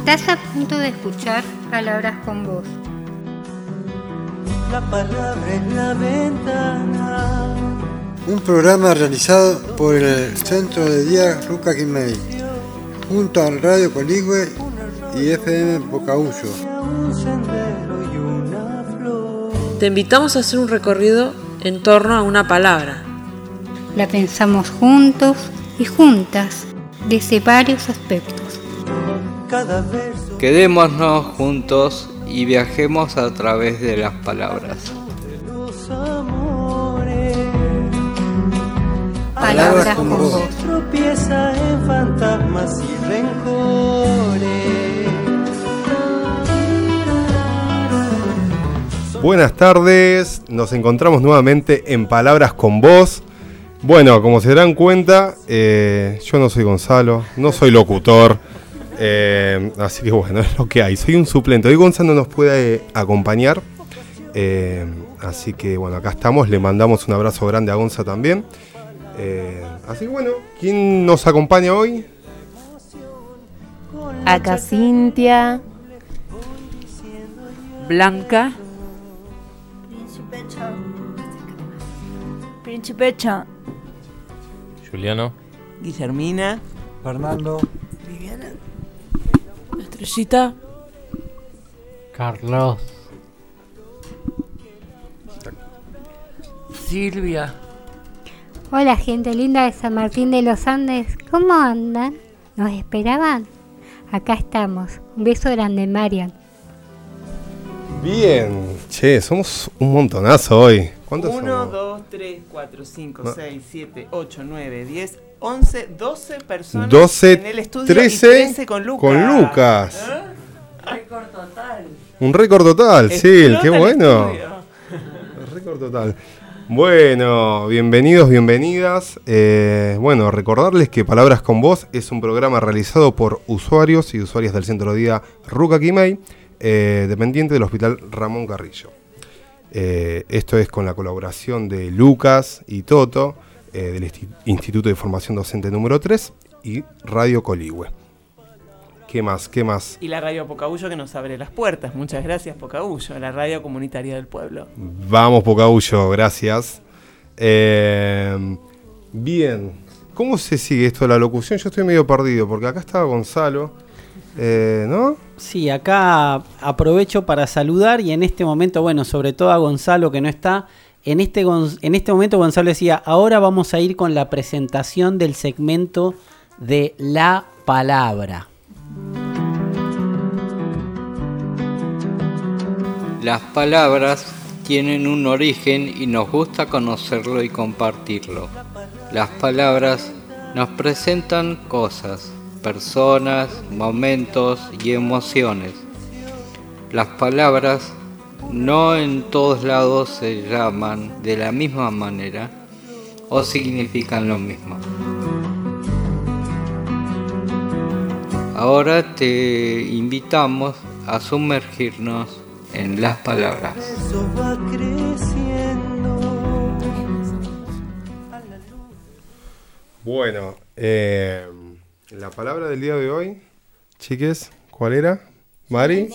Estás a punto de escuchar Palabras con Voz. La palabra es la ventana. Un programa realizado por el Centro de Día Ruca Quimei, junto al Radio Coligüe y FM Bocaullo. Te invitamos a hacer un recorrido en torno a una palabra. La pensamos juntos y juntas desde varios aspectos. Cada verso Quedémonos juntos y viajemos a través de las palabras. de los amores. Palabras con con Voz. Voz. Tropieza en fantasmas y rencores. Buenas tardes, nos encontramos nuevamente en Palabras con Voz. Bueno, como se darán cuenta, eh, yo no soy Gonzalo, no soy locutor, eh, así que bueno, es lo que hay. Soy un suplente. Hoy Gonzalo no nos puede eh, acompañar, eh, así que bueno, acá estamos. Le mandamos un abrazo grande a Gonza también. Eh, así que bueno, ¿quién nos acompaña hoy? Acá Cintia. Blanca, Principecha. Juliano. Guillermina. Fernando. Carlos. Silvia. Hola gente linda de San Martín de los Andes, ¿cómo andan? ¿Nos esperaban? Acá estamos. Un beso grande, Marian. Bien, che, somos un montonazo hoy. ¿Cuántos 1, somos? 2, 3, 4, 5, No. 6, 7, 8, 9, 10, 11, 12 personas 12, en el estudio 13 y 13 con Lucas. con Lucas. ¿Eh? Récord total. Un récord total, sí, qué bueno. Récord total. Bueno, bienvenidos, bienvenidas. Eh, bueno, recordarles que Palabras con Voz es un programa realizado por usuarios y usuarias del Centro de Día Ruca Quimei, eh, dependiente del Hospital Ramón Carrillo. Eh, esto es con la colaboración de Lucas y Toto, eh, del Insti- Instituto de Formación Docente número 3 y Radio Coligüe. ¿Qué más? ¿Qué más? Y la radio Pocahuyo que nos abre las puertas. Muchas gracias, Pocahuyo, la radio comunitaria del pueblo. Vamos, Pocaullo, gracias. Eh, bien, ¿cómo se sigue esto de la locución? Yo estoy medio perdido, porque acá estaba Gonzalo, eh, ¿no? Sí, acá aprovecho para saludar y en este momento, bueno, sobre todo a Gonzalo que no está, en este, en este momento Gonzalo decía, ahora vamos a ir con la presentación del segmento de la palabra. Las palabras tienen un origen y nos gusta conocerlo y compartirlo. Las palabras nos presentan cosas, personas, momentos y emociones. Las palabras no en todos lados se llaman de la misma manera o significan lo mismo. Ahora te invitamos a sumergirnos en las palabras. Eso va creciendo. Bueno, eh, la palabra del día de hoy, chiques, ¿cuál era? Mari.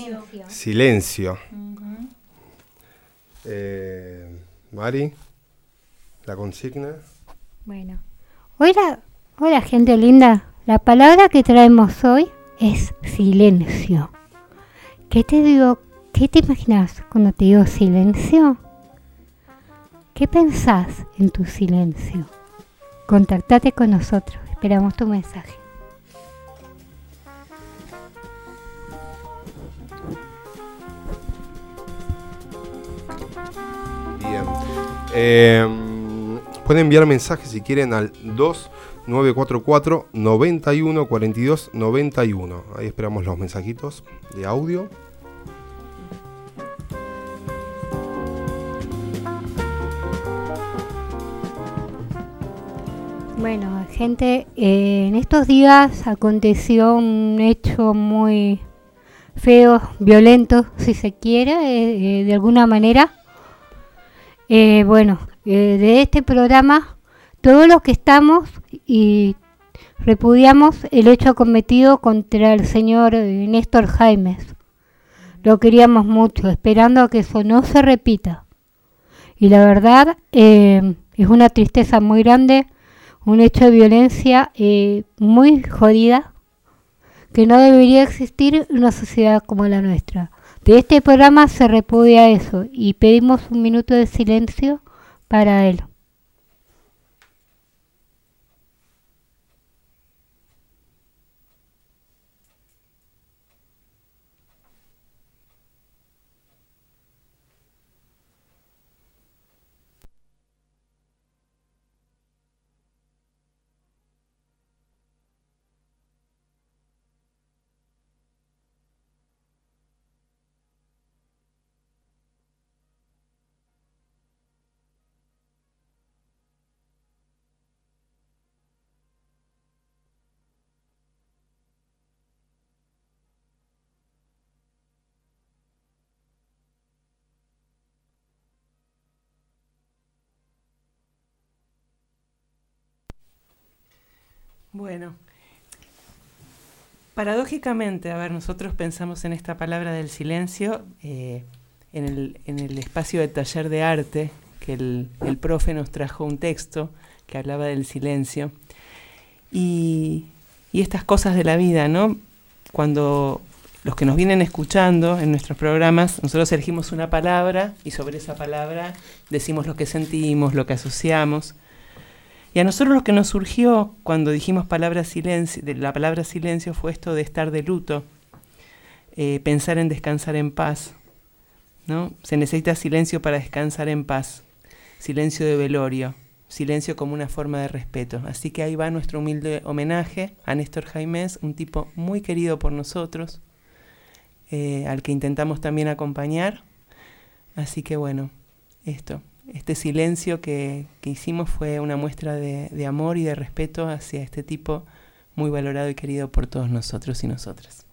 Silencio. Eh, Mari, la consigna. Bueno, hola, hola gente linda. La palabra que traemos hoy es silencio. ¿Qué te digo? ¿Qué te imaginas cuando te digo silencio? ¿Qué pensás en tu silencio? Contactate con nosotros. Esperamos tu mensaje. Eh, pueden enviar mensajes si quieren al 2944 91 42 91. Ahí esperamos los mensajitos de audio. Bueno, gente, eh, en estos días aconteció un hecho muy feo, violento, si se quiere, eh, eh, de alguna manera. Eh, bueno, eh, de este programa, todos los que estamos y repudiamos el hecho cometido contra el señor eh, Néstor Jaimes. Lo queríamos mucho, esperando a que eso no se repita. Y la verdad eh, es una tristeza muy grande, un hecho de violencia muy jodida, que no debería existir en una sociedad como la nuestra. De este programa se repudia eso y pedimos un minuto de silencio para él. Bueno, paradójicamente, a ver, nosotros pensamos en esta palabra del silencio eh, en, el, en, el, espacio de taller de arte, que el, el, profe nos trajo un texto que hablaba del silencio. Y, y estas cosas de la vida, ¿no? Cuando los que nos vienen escuchando en nuestros programas, nosotros elegimos una palabra y sobre esa palabra decimos lo que sentimos, lo que asociamos. Y a nosotros lo que nos surgió cuando dijimos palabra silencio, la palabra silencio fue esto de estar de luto, eh, pensar en descansar en paz. ¿no? Se necesita silencio para descansar en paz, silencio de velorio, silencio como una forma de respeto. Así que ahí va nuestro humilde homenaje a Néstor Jaimés, un tipo muy querido por nosotros, eh, al que intentamos también acompañar. Así que bueno, esto este silencio que, que, hicimos fue una muestra de, de, amor y de respeto hacia este tipo muy valorado y querido por todos nosotros y nosotras.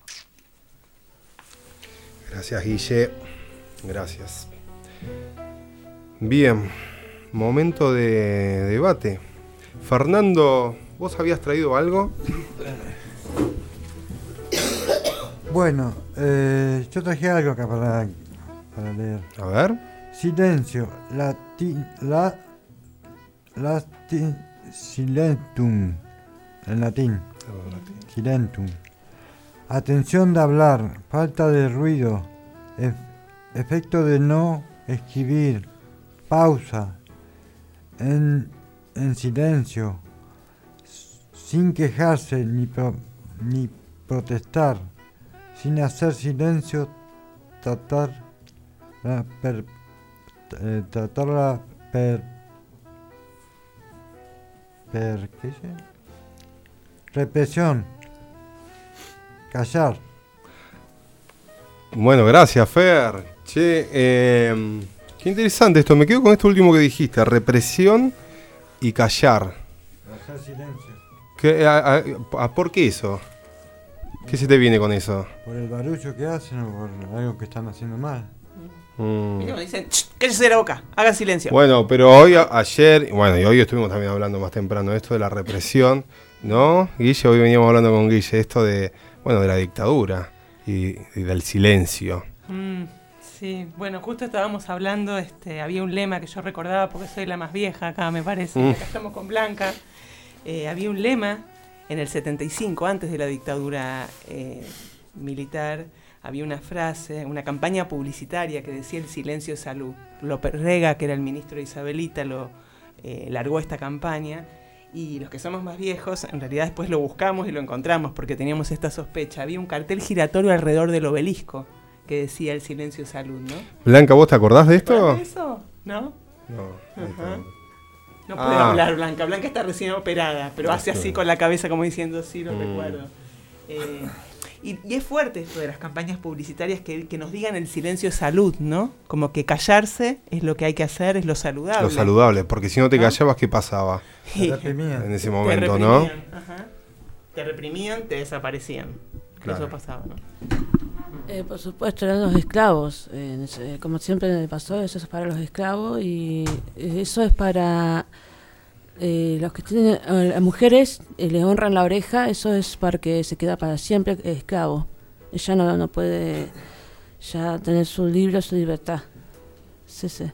Gracias, Guille. Gracias. Bien, momento de debate. Fernando, ¿vos habías traído algo? Bueno, eh, yo traje algo acá para, para leer. A ver. Silencio, latin, la, latin, silentum, en latín. Silentum. Atención de hablar, falta de ruido, ef, efecto de no escribir, pausa, en, en silencio, sin quejarse ni, pro, ni protestar, sin hacer silencio, tratar la per, eh, tratarla per, per ¿qué dice? represión. Callar. Bueno gracias Fer. Che eh, qué interesante esto. Me quedo con esto último que dijiste represión y callar. Hacer silencio. ¿Qué, a, a, a, ¿por qué eso? ¿qué se te viene con eso? por el barullo que hacen o por algo que están haciendo mal Mm. Dicen, cállese la boca, hagan silencio. Bueno, pero hoy, ayer, bueno, y hoy estuvimos también hablando más temprano de esto de la represión, ¿no? Guille, hoy veníamos hablando con Guille, esto de, bueno, de la dictadura y, y del silencio. Mm, sí, bueno, justo estábamos hablando, este, había un lema que yo recordaba porque soy la más vieja acá, me parece, mm. acá estamos con Blanca. Eh, había un lema en el 75, antes de la dictadura eh, militar, había una frase, una campaña publicitaria que decía el silencio es salud. López Rega, que era el ministro de Isabelita, lo eh, largó esta campaña. Y los que somos más viejos, en realidad después lo buscamos y lo encontramos porque teníamos esta sospecha. Había un cartel giratorio alrededor del obelisco que decía el silencio es salud, ¿no? Blanca, ¿vos te acordás de esto? ¿De eso? ¿No? No. Ajá. No puede ah. hablar Blanca. Blanca está recién operada, pero hace así con la cabeza como diciendo sí, lo mm. recuerdo. Eh, y, y, es fuerte esto de las campañas publicitarias que, que, nos digan el silencio es salud, ¿no? Como que callarse es lo que hay que hacer, es lo saludable. Lo saludable, porque si no te callabas, ¿qué pasaba? Te reprimían. En ese momento, ¿no? Ajá. Te reprimían, te desaparecían. Claro. Eso pasaba, ¿no? Eh, por supuesto, eran los esclavos. Eh, como siempre pasó, eso es para los esclavos y eso es para Eh, los que tienen, a las mujeres eh, le honran la oreja, eso es para que se queda para siempre esclavo. Ella no, no puede ya tener su libre, su libertad. Sí, sí.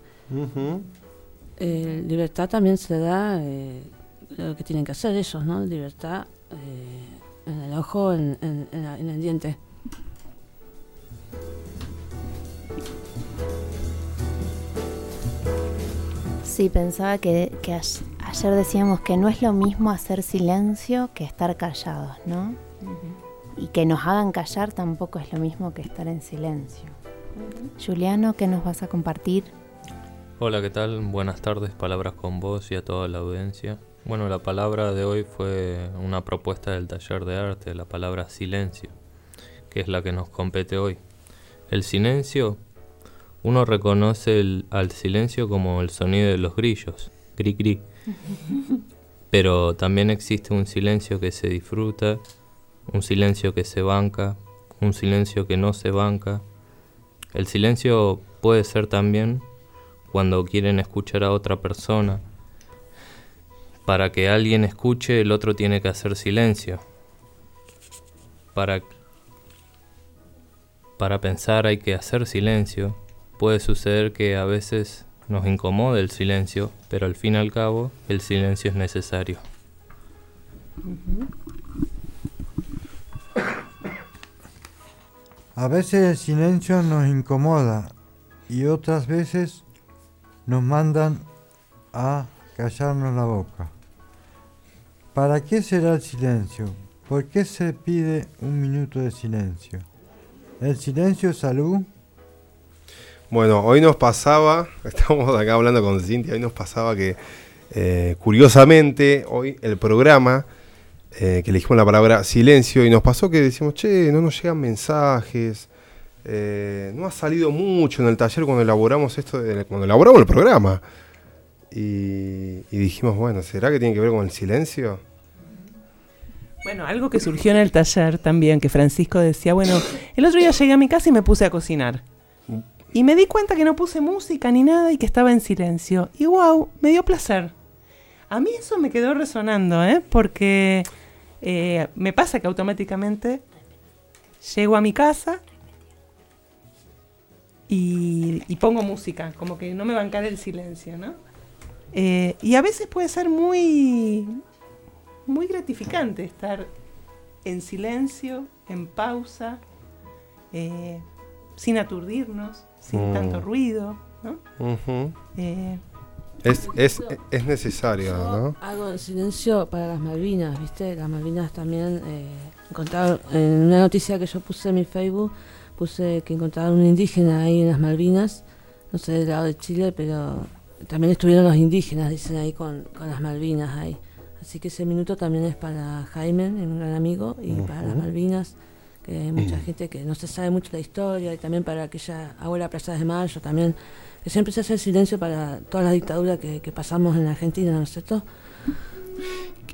Eh, libertad también se da eh, lo que tienen que hacer ellos, ¿no? Libertad eh, en el ojo, en, en- en la- en el diente. Sí, pensaba que, que ay- ayer decíamos que no es lo mismo hacer silencio que estar callados, ¿no? Y que nos hagan callar tampoco es lo mismo que estar en silencio. Juliano, ¿qué nos vas a compartir? Hola, ¿qué tal? Buenas tardes, palabras con vos y a toda la audiencia. Bueno, la palabra de hoy fue una propuesta del taller de arte, la palabra silencio, que es la que nos compete hoy. El silencio, uno reconoce el- al silencio como el sonido de los grillos, cri cri. Pero también existe un silencio que se disfruta, un silencio que se banca, un silencio que no se banca. El silencio puede ser también cuando quieren escuchar a otra persona. Para que alguien escuche, el otro tiene que hacer silencio. Para, para pensar hay que hacer silencio. Puede suceder que a veces nos incomode el silencio, pero al fin y al cabo el silencio es necesario. A veces el silencio nos incomoda y otras veces nos mandan a callarnos la boca. ¿Para qué será el silencio? ¿Por qué se pide un minuto de silencio? ¿El silencio es salud? Bueno, hoy nos pasaba, estamos acá hablando con Cintia, hoy nos pasaba que eh, curiosamente hoy el programa eh, que elegimos la palabra silencio y nos pasó que decimos, che, no nos llegan mensajes, eh, no ha salido mucho en el taller cuando elaboramos esto, de- cuando elaboramos el programa. Y, y dijimos, bueno, ¿será que tiene que ver con el silencio? Bueno, algo que surgió en el taller también, que Francisco decía, bueno, el otro día llegué a mi casa y me puse a cocinar. Y me di cuenta que no puse música ni nada y que estaba en silencio. Y wow, me dio placer. A mí eso me quedó resonando, ¿eh? Porque eh, me pasa que automáticamente llego a mi casa y, pongo música, como que no me bancaré el silencio, ¿no? Eh, y a veces puede ser muy, muy gratificante estar en silencio, en pausa, eh, sin aturdirnos, sin Mm. tanto ruido, ¿no? Ujú. Eh, Es, es, es necesario, ¿no? Hago en silencio para las Malvinas, ¿viste? Las Malvinas también eh, encontraron, en una noticia que yo puse en mi Facebook, puse que encontraron un indígena ahí en las Malvinas, no sé del lado de Chile, pero también estuvieron los indígenas, dicen ahí con, con las Malvinas ahí. Así que ese minuto también es para Jaime, un gran amigo, y para las. Malvinas, que hay mucha gente que no se sabe mucho la historia, y también para aquella abuela Plaza de Mayo, también, que siempre se hace el silencio para toda la dictadura que, que pasamos en Argentina, ¿no es cierto?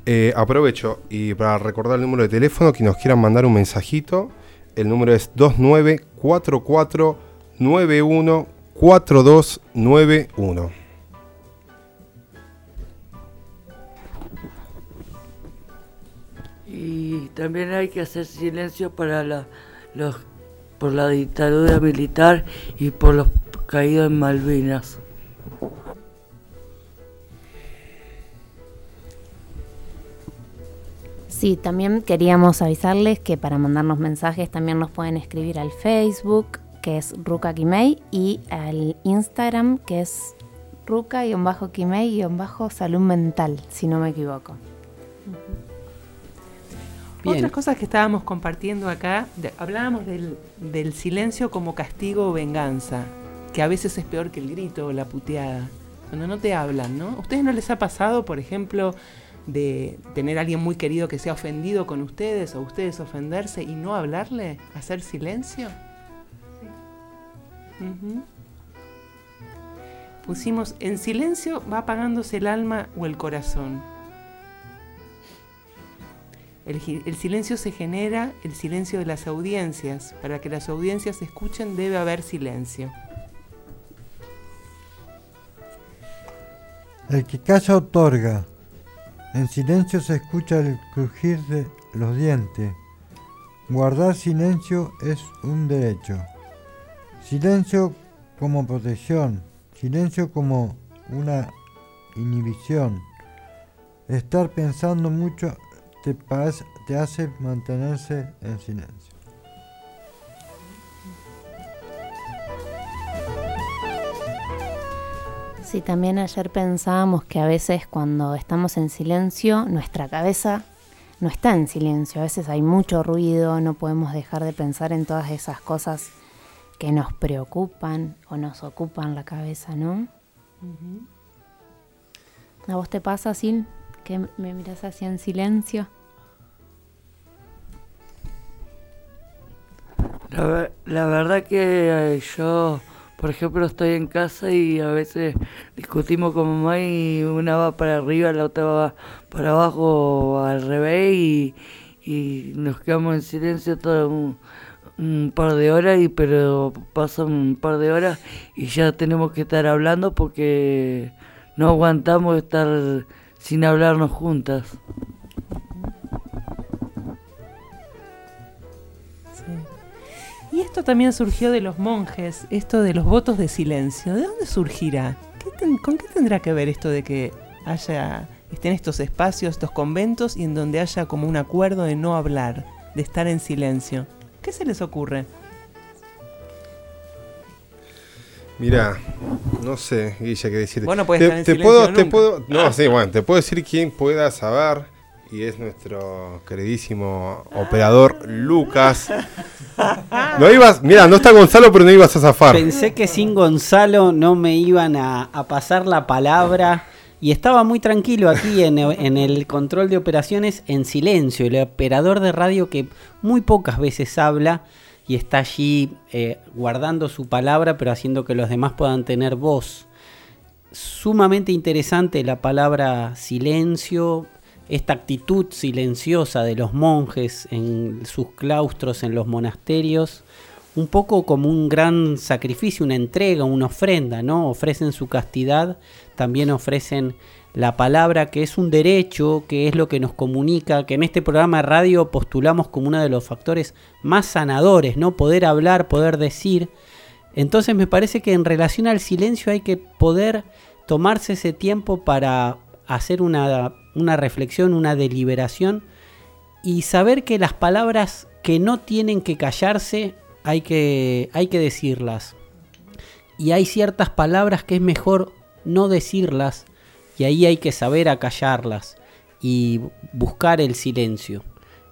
Eh, aprovecho y para recordar el número de teléfono, que nos quieran mandar un mensajito, el número es 2944914291. Y también hay que hacer silencio para la, los, por la dictadura militar y por los caídos en Malvinas. Sí, también queríamos avisarles que para mandarnos mensajes también nos pueden escribir al Facebook, que es Ruka Kimei, y al Instagram, que es Ruka-Kimei-Salud Mental, si no me equivoco. Bien. Otras cosas que estábamos compartiendo acá, de- hablábamos del, del silencio como castigo o venganza, que a veces es peor que el grito o la puteada, cuando no te hablan, ¿no? ¿A ustedes no les ha pasado, por ejemplo, de tener a alguien muy querido que sea ofendido con ustedes o ustedes ofenderse y no hablarle, hacer silencio? Pusimos, en silencio va apagándose el alma o el corazón. El, silencio se genera, el silencio de las audiencias. Para que las audiencias escuchen debe haber silencio. El que calla otorga, En silencio se escucha el crujir de los dientes. Guardar silencio es un derecho. Silencio como protección, silencio como una inhibición. Estar pensando mucho te, pas- te hace mantenerse en silencio. Sí, también ayer pensábamos que a veces cuando estamos en silencio, nuestra cabeza no está en silencio. A veces hay mucho ruido, no podemos dejar de pensar en todas esas cosas que nos preocupan o nos ocupan la cabeza, ¿no? ¿A vos te pasa así? Que me miras así en silencio. La, la verdad que eh, yo, por ejemplo, estoy en casa y a veces discutimos con mamá y una va para arriba, la otra va para abajo al revés y, y nos quedamos en silencio todo un, un par de horas y pero pasan un par de horas y ya tenemos que estar hablando porque no aguantamos estar sin hablarnos juntas. Y esto también surgió de los monjes, esto de los votos de silencio. ¿De dónde surgirá? ¿Qué ten- ¿Con qué tendrá que ver esto de que haya estén estos espacios, estos conventos y en donde haya como un acuerdo de no hablar, de estar en silencio? ¿Qué se les ocurre? Mira, no sé, Guilla, qué decir. Vos no podés te, estar en te silencio puedo, te puedo, no, sí, bueno, te puedo decir quién pueda saber y es nuestro queridísimo operador Lucas. No ibas, mira, no está Gonzalo, pero no ibas a zafar. Pensé que sin Gonzalo no me iban a, pasar la palabra y estaba muy tranquilo aquí en, en el control de operaciones en silencio. El operador de radio que muy pocas veces habla y está allí eh, guardando su palabra pero haciendo que los demás puedan tener voz. Sumamente interesante la palabra silencio, esta actitud silenciosa de los monjes en sus claustros, en los monasterios, un poco como un gran sacrificio, una entrega, una ofrenda, ¿no? Ofrecen su castidad, también ofrecen la palabra, que es un derecho, que es lo que nos comunica, que en este programa de radio postulamos como uno de los factores más sanadores, ¿no? Poder hablar, poder decir. Entonces me parece que en relación al silencio hay que poder tomarse ese tiempo para hacer una, una reflexión, una deliberación y saber que las palabras que no tienen que callarse hay que, hay que decirlas. Y hay ciertas palabras que es mejor no decirlas y ahí hay que saber acallarlas y buscar el silencio.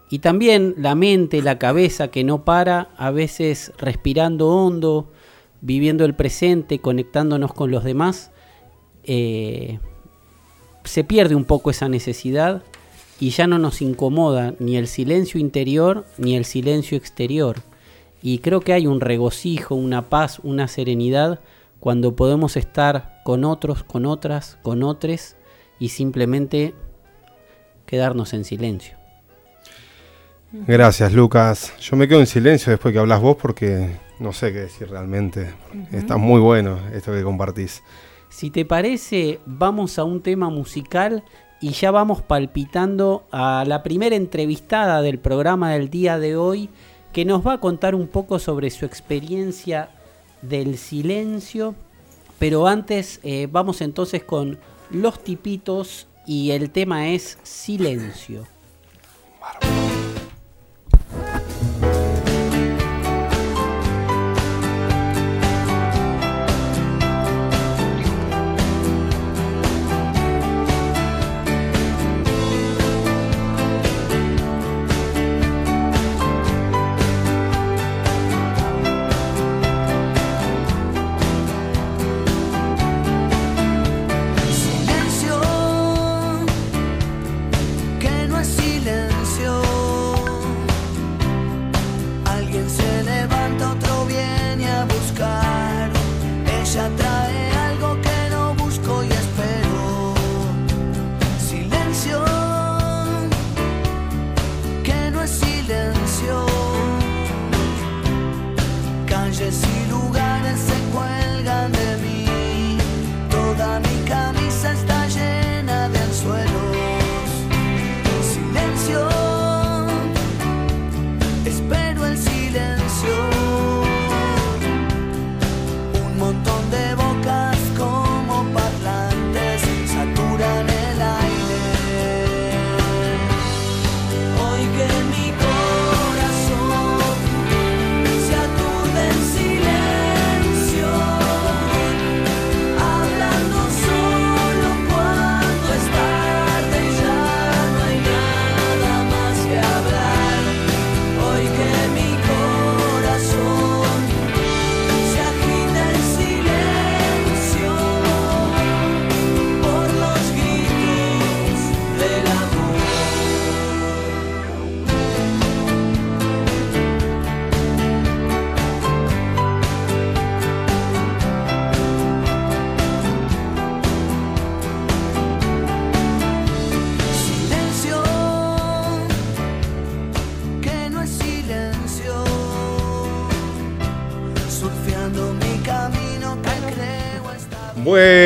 Y también la mente, la cabeza que no para, a veces respirando hondo, viviendo el presente, conectándonos con los demás, eh, se pierde un poco esa necesidad y ya no nos incomoda ni el silencio interior ni el silencio exterior. Y creo que hay un regocijo, una paz, una serenidad cuando podemos estar con otros, con otras, con otros y simplemente quedarnos en silencio. Gracias, Lucas. Yo me quedo en silencio después que hablas vos porque no sé qué decir realmente. Está muy bueno esto que compartís. Si te parece, vamos a un tema musical y ya vamos palpitando a la primera entrevistada del programa del día de hoy que nos va a contar un poco sobre su experiencia del silencio. Pero antes eh, vamos entonces con los tipitos y el tema es silencio. Silencio,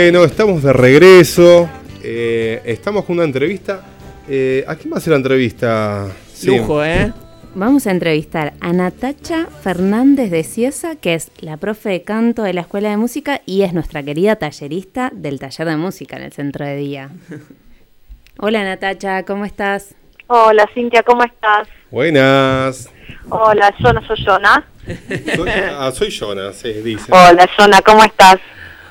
Bueno, estamos de regreso. Eh, estamos con una entrevista. Eh, ¿A quién va a hacer la entrevista? Sí. Lujo, ¿eh? Vamos a entrevistar a Natacha Fernández de Ciesa, que es la profe de canto de la Escuela de Música y es nuestra querida tallerista del taller de música en el centro de día. Hola Natacha, ¿cómo estás? Hola Cintia, ¿cómo estás? Buenas. Hola, yo no soy Jonah. Soy, ah, soy Jonas, se dice. Hola Jonah, ¿cómo estás?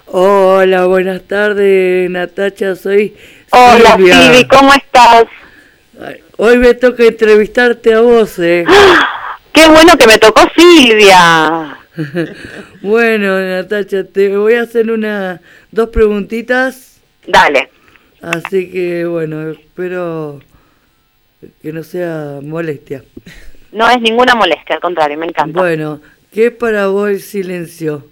Hola, buenas tardes, Natacha, soy Hola Silvia. Silvi, ¿cómo estás? Ay, Hoy me toca entrevistarte a vos, eh. Qué bueno que me tocó Silvia. bueno, Natacha, te voy a hacer una dos preguntitas. Dale. Así que bueno, espero que no sea molestia. No es ninguna molestia, al contrario, me encanta. Bueno, ¿qué para vos el silencio?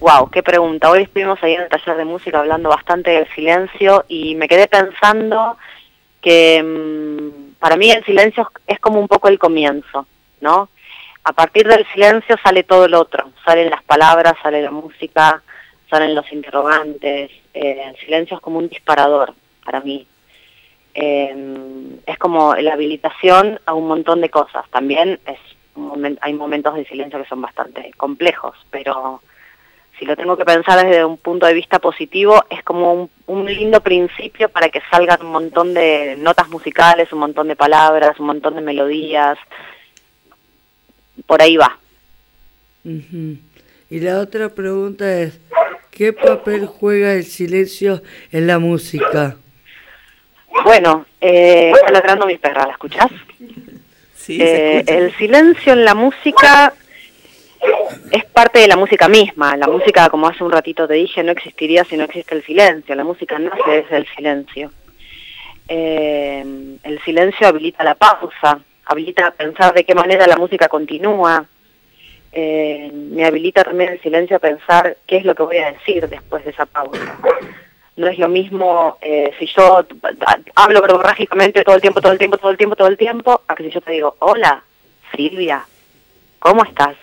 Wow, qué pregunta. Hoy estuvimos ahí en el taller de música hablando bastante del silencio y me quedé pensando que mm, para mí el silencio es como un poco el comienzo, ¿no? A partir del silencio sale todo el otro, salen las palabras, sale la música, salen los interrogantes. Eh, el silencio es como un disparador para mí. Eh, es como la habilitación a un montón de cosas. También es un hay momentos de silencio que son bastante complejos, pero si lo tengo que pensar desde un punto de vista positivo, es como un, un lindo principio para que salgan un montón de notas musicales, un montón de palabras, un montón de melodías. Por ahí va. Y la otra pregunta es, ¿qué papel juega el silencio en la música? Bueno, eh, está ladrando mi perra, ¿la escuchás? Sí, se Eh, escucha. el silencio en la música es parte de la música misma. La música, como hace un ratito te dije, no existiría si no existe el silencio. La música nace desde el silencio. Eh, el silencio habilita la pausa, habilita pensar de qué manera la música continúa. Eh, me habilita también el silencio a pensar qué es lo que voy a decir después de esa pausa. No es lo mismo eh, si yo hablo verborrágicamente todo el tiempo, todo el tiempo, todo el tiempo, todo el tiempo, a que si yo te digo, hola, Silvia, ¿cómo estás?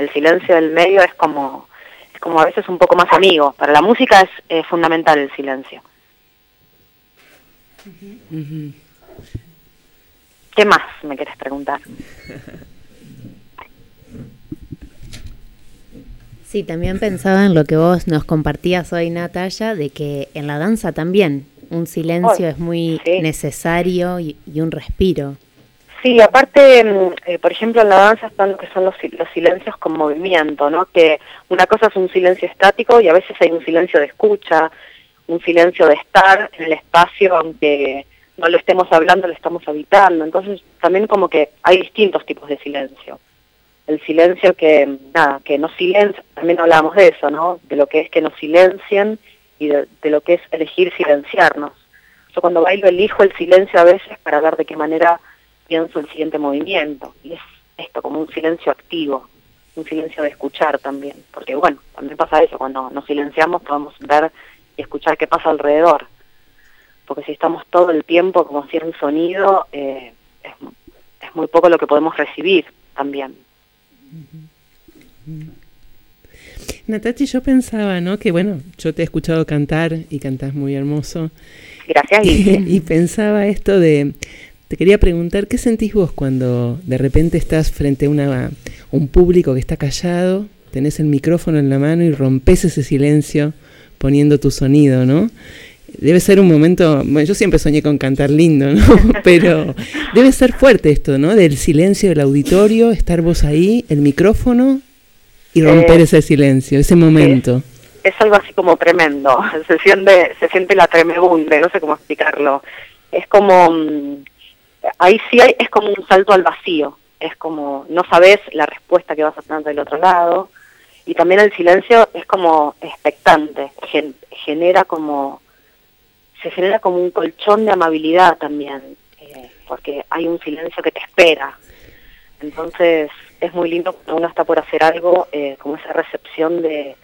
El silencio del medio es como, es como a veces un poco más amigo. Para la música es eh, fundamental el silencio. ¿Qué más me quieres preguntar? Sí, también pensaba en lo que vos nos compartías hoy, Natalia, de que en la danza también un silencio es muy sí. necesario y, y un respiro. Sí, aparte, mm, eh, por ejemplo, en la danza están lo que son los, si- los silencios con movimiento, ¿no? Que una cosa es un silencio estático y a veces hay un silencio de escucha, un silencio de estar en el espacio, aunque no lo estemos hablando, lo estamos habitando. Entonces, también como que hay distintos tipos de silencio. El silencio que, nada, que no silencia, también hablábamos de eso, ¿no? De lo que es que nos silencien y de, de lo que es elegir silenciarnos. Yo cuando bailo elijo el silencio a veces para ver de qué manera pienso el siguiente movimiento. Y es esto como un silencio activo, un silencio de escuchar también. Porque bueno, también pasa eso, cuando nos silenciamos podemos ver y escuchar qué pasa alrededor. Porque si estamos todo el tiempo como sin sonido, eh, es, es muy poco lo que podemos recibir también. Natachi, yo pensaba, ¿no? Que bueno, yo te he escuchado cantar y cantás muy hermoso. Gracias, Guille. y pensaba esto de, te quería preguntar, ¿qué sentís vos cuando de repente estás frente a una, un público que está callado, tenés el micrófono en la mano y rompes ese silencio poniendo tu sonido, ¿no? Debe ser un momento, bueno, yo siempre soñé con cantar lindo, ¿no? Pero debe ser fuerte esto, ¿no? Del silencio del auditorio, estar vos ahí, el micrófono y romper Eh, ese silencio, ese momento. es algo así como tremendo, se siente, se siente la tremebunde, no sé cómo explicarlo. Es como, mm, ahí sí hay, es como un salto al vacío, es como, no sabes la respuesta que vas a tener del otro lado, y también el silencio es como expectante, gen- genera como, se genera como un colchón de amabilidad también, eh, porque hay un silencio que te espera. Entonces es muy lindo cuando uno está por hacer algo, eh, como esa recepción de,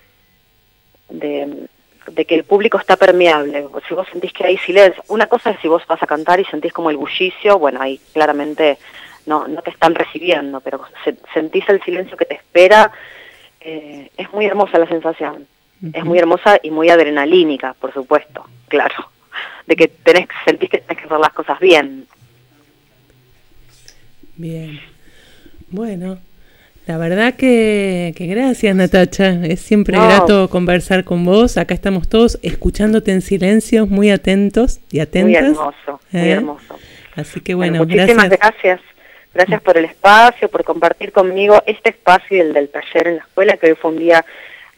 de, de que el público está permeable. Si vos sentís que hay silencio, una cosa es si vos vas a cantar y sentís como el bullicio, bueno, ahí claramente no, no te están recibiendo, pero se- sentís el silencio que te espera, eh, es muy hermosa la sensación. Es muy hermosa y muy adrenalínica, por supuesto, claro. De que tenés que sentir que tenés que hacer las cosas bien. Bien. Bueno, la verdad que, que gracias Natacha, es siempre No. grato conversar con vos, acá estamos todos escuchándote en silencio, muy atentos y atentas. Muy hermoso, muy ¿eh? hermoso. Así que bueno, muchísimas gracias. gracias. Gracias por el espacio, por compartir conmigo este espacio y el del taller en la escuela, que hoy fue un día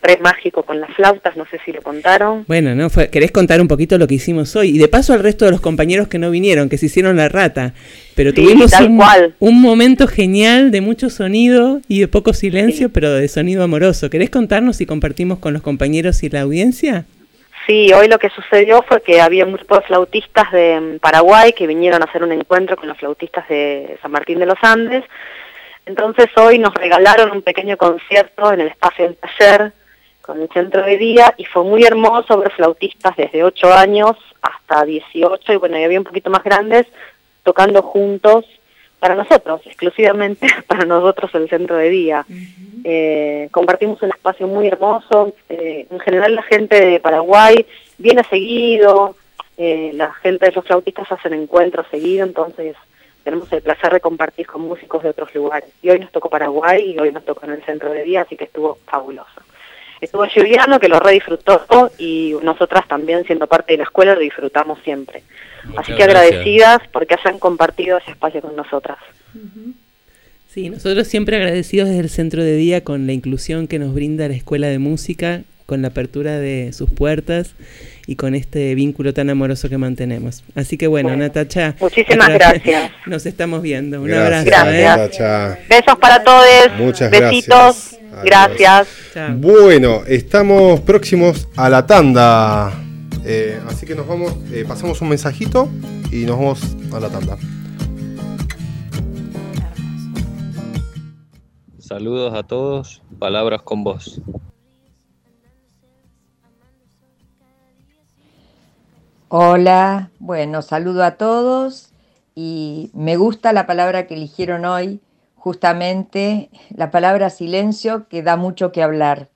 re mágico con las flautas, no sé si lo contaron. Bueno, ¿no? Fue- ¿Querés contar un poquito lo que hicimos hoy? Y de paso al resto de los compañeros que no vinieron, que se hicieron la rata. Pero Sí, tuvimos tal un, cual. un momento genial de mucho sonido y de poco silencio, pero de sonido amoroso. ¿Querés contarnos si compartimos con los compañeros y la audiencia? Sí, hoy lo que sucedió fue que había un grupo de flautistas de mm, Paraguay que vinieron a hacer un encuentro con los flautistas de San Martín de los Andes. Entonces hoy nos regalaron un pequeño concierto en el espacio del taller con el centro de día y fue muy hermoso ver flautistas desde 8 años hasta 18 y bueno, y había un poquito más grandes tocando juntos para nosotros, exclusivamente para nosotros el centro de día. Eh, compartimos un espacio muy hermoso. eh, en general la gente de Paraguay viene seguido, eh, la gente de los flautistas hacen encuentros seguido, entonces tenemos el placer de compartir con músicos de otros lugares. Y hoy nos tocó Paraguay y hoy nos tocó en el centro de día, así que estuvo fabuloso. Estuvo Giuliano, que lo redisfrutó, y nosotras también, siendo parte de la escuela, lo disfrutamos siempre. Muchas así que gracias. agradecidas porque hayan compartido ese espacio con nosotras. Sí, nosotros siempre agradecidos desde el centro de día con la inclusión que nos brinda la Escuela de Música, con la apertura de sus puertas y con este vínculo tan amoroso que mantenemos. Así que bueno, Bueno, Natacha, muchísimas gracias. Nos estamos viendo. Un Gracias, abrazo. ¿eh? Natacha. Besos para todos. Muchas Besitos. gracias. Gracias. Bueno, estamos próximos a la tanda. Eh, así que nos vamos, eh, pasamos un mensajito y nos vamos a la tanda. Saludos a todos, palabras con vos. Hola, bueno, saludo a todos y me gusta la palabra que eligieron hoy, justamente la palabra silencio que da mucho que hablar.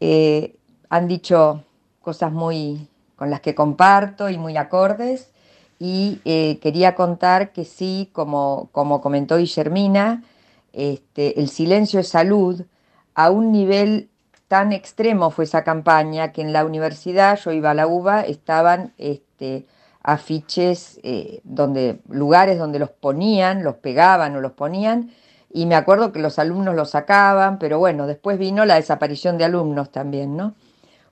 Eh, han dicho cosas muy con las que comparto y muy acordes y eh, quería contar que sí, como, como comentó Guillermina, este, el silencio es salud a un nivel tan extremo fue esa campaña que en la universidad, yo iba a la UBA, estaban este, afiches, eh, donde, lugares donde los ponían, los pegaban o los ponían, y me acuerdo que los alumnos los sacaban, pero bueno, después vino la desaparición de alumnos también, ¿no?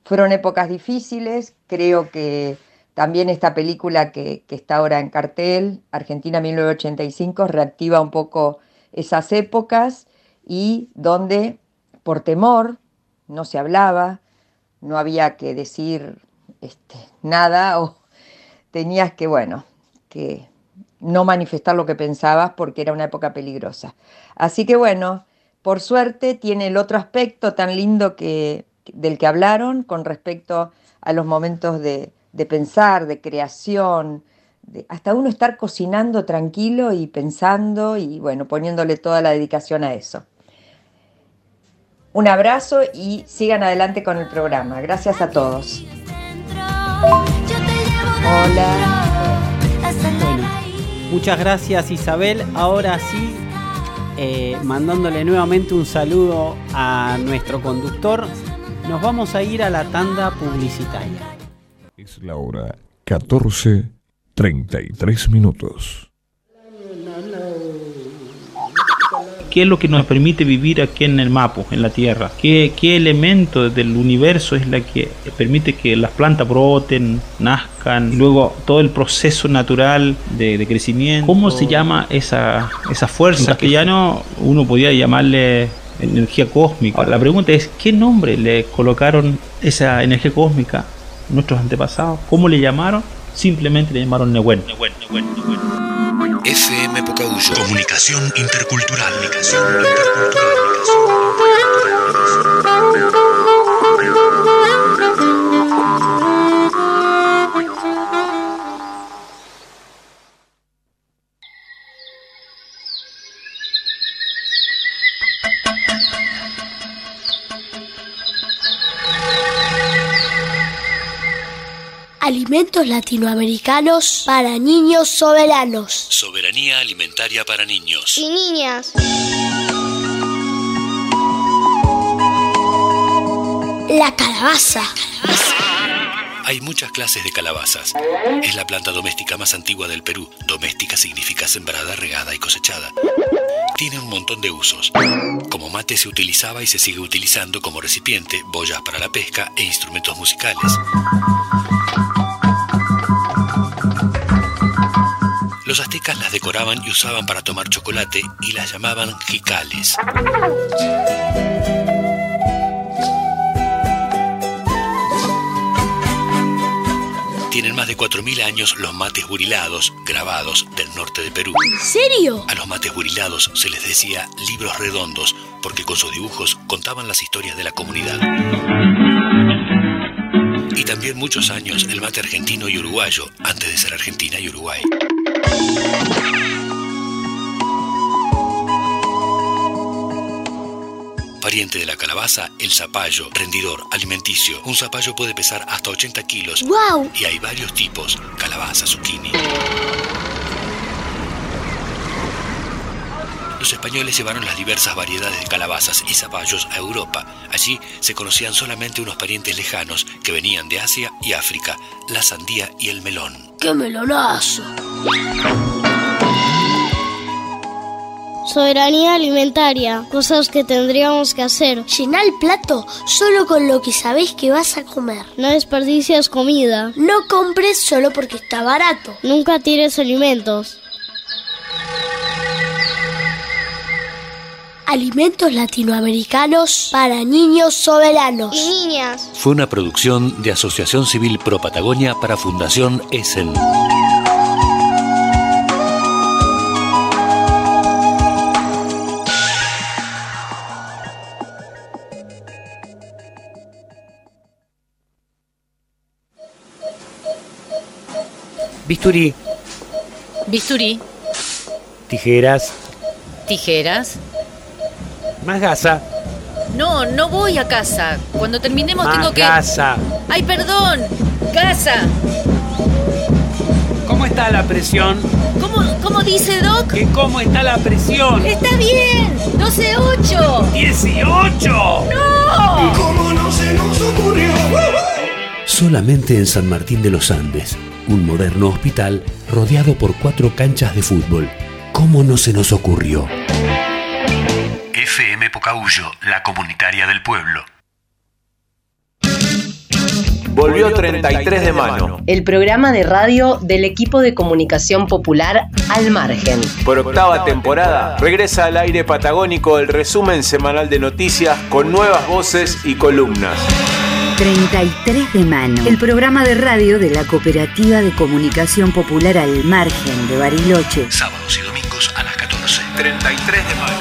Fueron épocas difíciles, creo que también esta película que, que está ahora en cartel, Argentina 1985, reactiva un poco esas épocas y donde por temor no se hablaba, no había que decir este, nada o tenías que, bueno, que no manifestar lo que pensabas porque era una época peligrosa. Así que bueno, por suerte tiene el otro aspecto tan lindo que, del que hablaron con respecto a los momentos de, de pensar, de creación, hasta uno estar cocinando tranquilo y pensando y bueno, poniéndole toda la dedicación a eso. Un abrazo y sigan adelante con el programa. Gracias a todos. Hola. Bueno, muchas gracias Isabel. Ahora sí, eh, mandándole nuevamente un saludo a nuestro conductor, nos vamos a ir a la tanda publicitaria. Es la hora 14.33 minutos. ¿Qué es lo que nos permite vivir aquí en el Mapo, en la Tierra? ¿Qué, qué elemento del universo es la que permite que las plantas broten, nazcan, luego todo el proceso natural de, de crecimiento? ¿Cómo se llama esa, esa fuerza? En castellano uno podía llamarle energía cósmica. La pregunta es, ¿qué nombre le colocaron esa energía cósmica nuestros antepasados? ¿Cómo le llamaron? Simplemente le llamaron Nehuen. FM Pocahullo. Comunicación intercultural. Comunicación Alimentos latinoamericanos para niños soberanos. Soberanía alimentaria para niños. Y niñas. La calabaza. Hay muchas clases de calabazas. Es la planta doméstica más antigua del Perú. Doméstica significa sembrada, regada y cosechada. Tiene un montón de usos. Como mate se utilizaba y se sigue utilizando como recipiente, boyas para la pesca e instrumentos musicales. Aztecas las decoraban y usaban para tomar chocolate y las llamaban jicales. Tienen más de 4.000 años los mates burilados, grabados del norte de Perú. ¿En serio? A los mates burilados se les decía libros redondos porque con sus dibujos contaban las historias de la comunidad. Y también muchos años el mate argentino y uruguayo, antes de ser Argentina y Uruguay. Pariente de la calabaza, el zapallo, rendidor, alimenticio. Un zapallo puede pesar hasta 80 kilos. ¡Guau! Y hay varios tipos, calabaza, zucchini. Los españoles llevaron las diversas variedades de calabazas y zapallos a Europa. Allí se conocían solamente unos parientes lejanos que venían de Asia y África, la sandía y el melón. ¡Qué melonazo! Soberanía alimentaria, cosas que tendríamos que hacer. Llená el plato solo con lo que sabés que vas a comer. No desperdicias comida. No compres solo porque está barato. Nunca tires alimentos. Alimentos latinoamericanos para niños soberanos. Y niñas. Fue una producción de Asociación Civil Pro Patagonia para Fundación Essen. Bisturí, Bisturí, tijeras, tijeras. más gasa, No, no voy a casa. Cuando terminemos más tengo que... gasa. ¡Ay, perdón! ¡Casa! ¿Cómo está la presión? ¿Cómo, cómo dice Doc? ¿Que ¿Cómo está la presión? ¡Está bien! ¡12-8! ¡18! ¡No! ¿Cómo no se nos ocurrió? Solamente en San Martín de los Andes, un moderno hospital rodeado por cuatro canchas de fútbol. ¿Cómo no se nos ocurrió? FM Pocahuyo, la comunitaria del pueblo. Volvió 33 de mano. El programa de radio del equipo de comunicación popular Al Margen. Por octava temporada, regresa al aire patagónico el resumen semanal de noticias con nuevas voces y columnas. 33 de mano. El programa de radio de la Cooperativa de Comunicación Popular Al Margen de Bariloche. Sábados y domingos a las 14. 33 de mano.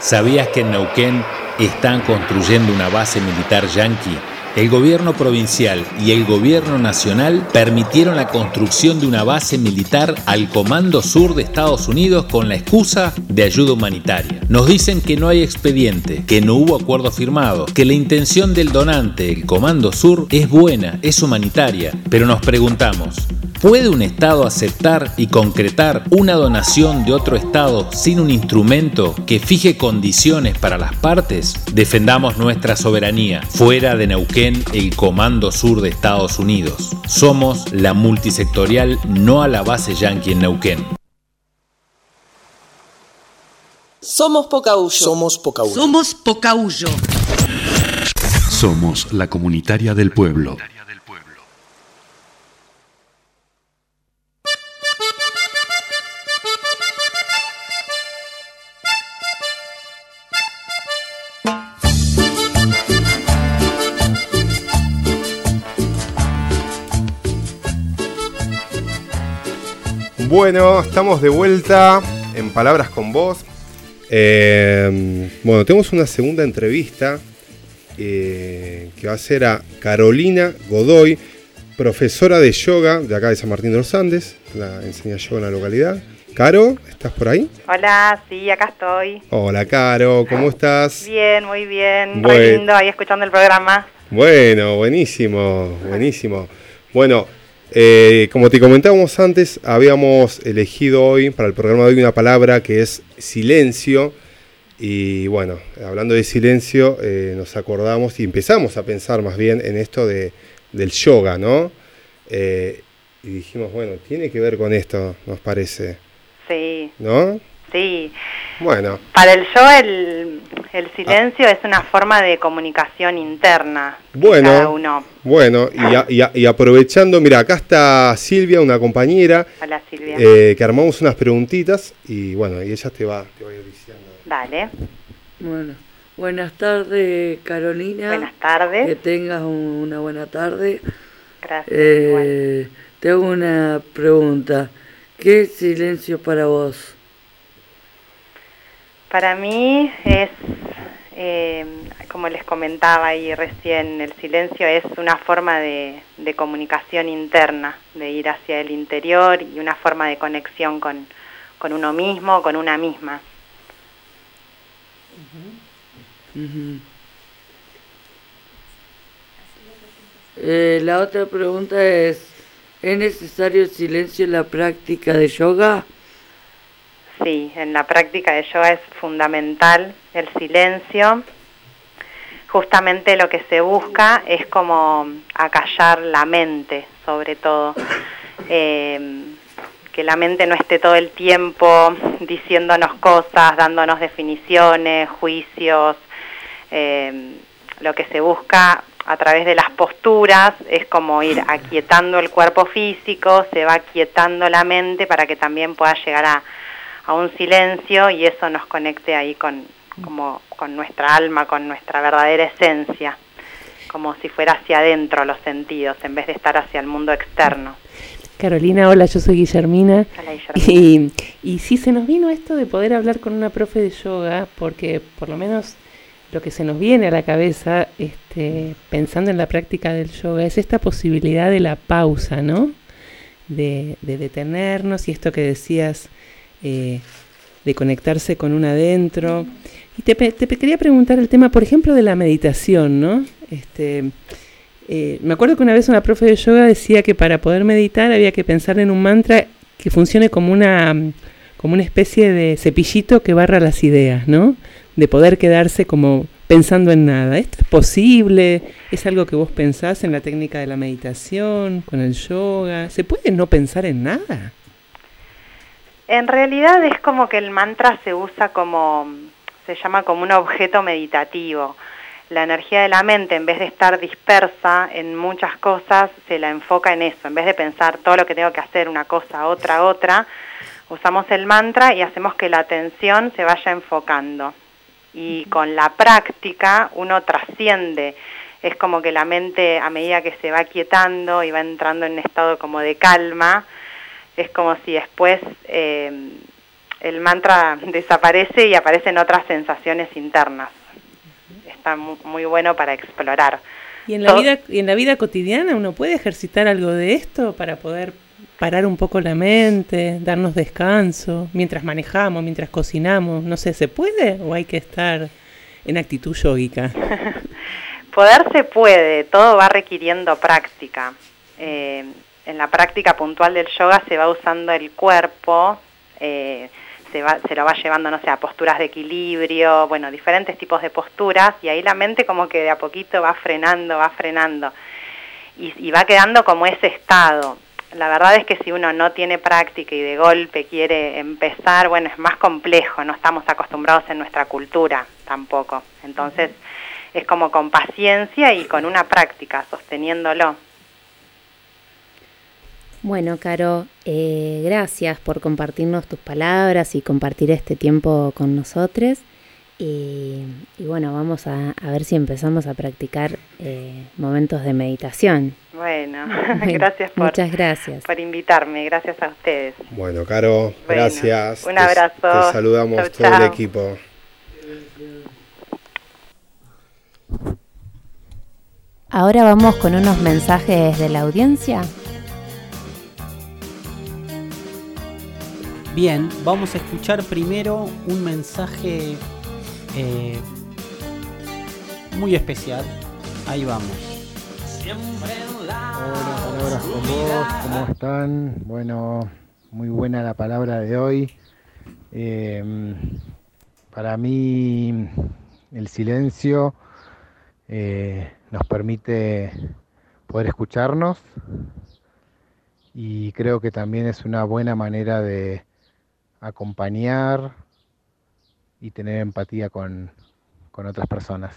¿Sabías que en Neuquén están construyendo una base militar yanqui? El gobierno provincial y el gobierno nacional permitieron la construcción de una base militar al Comando Sur de Estados Unidos con la excusa de ayuda humanitaria. Nos dicen que no hay expediente, que no hubo acuerdo firmado, que la intención del donante, el Comando Sur, es buena, es humanitaria, pero nos preguntamos, ¿Puede un Estado aceptar y concretar una donación de otro Estado sin un instrumento que fije condiciones para las partes? Defendamos nuestra soberanía. Fuera de Neuquén, el Comando Sur de Estados Unidos. Somos la multisectorial no a la base yanqui en Neuquén. Somos Pocahuyo. Somos Pocahuyo. Somos Pocahuyo. Somos la comunitaria del pueblo. Bueno, estamos de vuelta en Palabras con Vos. Eh, bueno, tenemos una segunda entrevista eh, que va a ser a Carolina Godoy, profesora de yoga de acá de San Martín de los Andes, la enseña yoga en la localidad. Caro, ¿estás por ahí? Hola, sí, acá estoy. Hola Caro, ¿cómo estás? Bien, muy bien, muy lindo, ahí escuchando el programa. Bueno, buenísimo, buenísimo. Bueno, eh, como te comentábamos antes, habíamos elegido hoy para el programa de hoy una palabra que es silencio. Y bueno, hablando de silencio, eh, nos acordamos y empezamos a pensar más bien en esto de, del yoga, ¿no? Eh, y dijimos, bueno, tiene que ver con esto, nos parece, Sí, ¿no? Sí. Bueno, Para el yo el, el silencio es una forma de comunicación interna. de Bueno. Cada uno. bueno, y, a- y a- y aprovechando, mira, acá está Silvia, una compañera, Hola Silvia. eh, que armamos unas preguntitas y bueno, y ella te va, te va a ir diciendo. Dale. Bueno, buenas tardes Carolina. Buenas tardes. Que tengas un- una buena tarde. Gracias. Eh, te hago una pregunta. ¿Qué es silencio para vos? Para mí es, eh, como les comentaba ahí recién, el silencio es una forma de, comunicación interna, de ir hacia el interior y una forma de conexión con, con uno mismo, con una misma. Eh, la otra pregunta es, ¿es necesario el silencio en la práctica de yoga? Sí, en la práctica de yoga es fundamental el silencio. Justamente lo que se busca es como acallar la mente, sobre todo. Eh, que la mente no esté todo el tiempo diciéndonos cosas, dándonos definiciones, juicios. Eh, lo que se busca a través de las posturas es como ir aquietando el cuerpo físico, se va aquietando la mente para que también pueda llegar a, a un silencio y eso nos conecte ahí con, como, con nuestra alma, con nuestra verdadera esencia, como si fuera hacia adentro los sentidos en vez de estar hacia el mundo externo. Carolina, hola, yo soy Guillermina. Hola, Guillermina. Y, y sí, se nos vino esto de poder hablar con una profe de yoga, porque por lo menos lo que se nos viene a la cabeza, este, pensando en la práctica del yoga, es esta posibilidad de la pausa, ¿no? De, de detenernos y esto que decías, eh, de conectarse con un adentro. Y te, te quería preguntar el tema, por ejemplo, de la meditación, ¿no? Este, eh, me acuerdo que una vez una profe de yoga decía que para poder meditar había que pensar en un mantra que funcione como una, como una especie de cepillito que barra las ideas, ¿no? De poder quedarse como pensando en nada. ¿Esto es posible? ¿Es algo que vos pensás en la técnica de la meditación, con el yoga? ¿Se puede no pensar en nada? En realidad es como que el mantra se usa como, se llama como un objeto meditativo. La energía de la mente, en vez de estar dispersa en muchas cosas, se la enfoca en eso. En vez de pensar todo lo que tengo que hacer, una cosa, otra, otra, usamos el mantra y hacemos que la atención se vaya enfocando. Y con la práctica uno trasciende. Es como que la mente, a medida que se va quietando y va entrando en un estado como de calma, es como si después eh, el mantra desaparece y aparecen otras sensaciones internas. Está mu- muy bueno para explorar. ¿Y en la, Todo- vida, y en la vida cotidiana uno puede ejercitar algo de esto para poder parar un poco la mente, darnos descanso, mientras manejamos, mientras cocinamos? No sé, ¿se puede o hay que estar en actitud yógica? Poder se puede, todo va requiriendo práctica. Eh, en la práctica puntual del yoga se va usando el cuerpo, eh, se, va, lo va llevando, no sé, a posturas de equilibrio, bueno, diferentes tipos de posturas, y ahí la mente como que de a poquito va frenando, va frenando, y, y va quedando como ese estado. La verdad es que si uno no tiene práctica y de golpe quiere empezar, bueno, es más complejo, no estamos acostumbrados en nuestra cultura tampoco. Entonces, es como con paciencia y con una práctica, sosteniéndolo. Bueno, Caro, eh, gracias por compartirnos tus palabras y compartir este tiempo con nosotros. Y, y bueno, vamos a, a ver si empezamos a practicar eh, momentos de meditación. Bueno, Bueno, gracias por, Muchas gracias. por invitarme, gracias a ustedes. Bueno, Caro, Bueno, gracias. un abrazo. Te, saludamos Chau, todo el equipo. Ahora vamos con unos mensajes de la audiencia. Bien, vamos a escuchar primero un mensaje eh, muy especial Ahí vamos. Hola, palabras con vos, ¿cómo están? Bueno, muy buena la palabra de hoy. Eh, para mí el silencio eh, nos permite poder escucharnos y creo que también es una buena manera de acompañar y tener empatía con, con otras personas.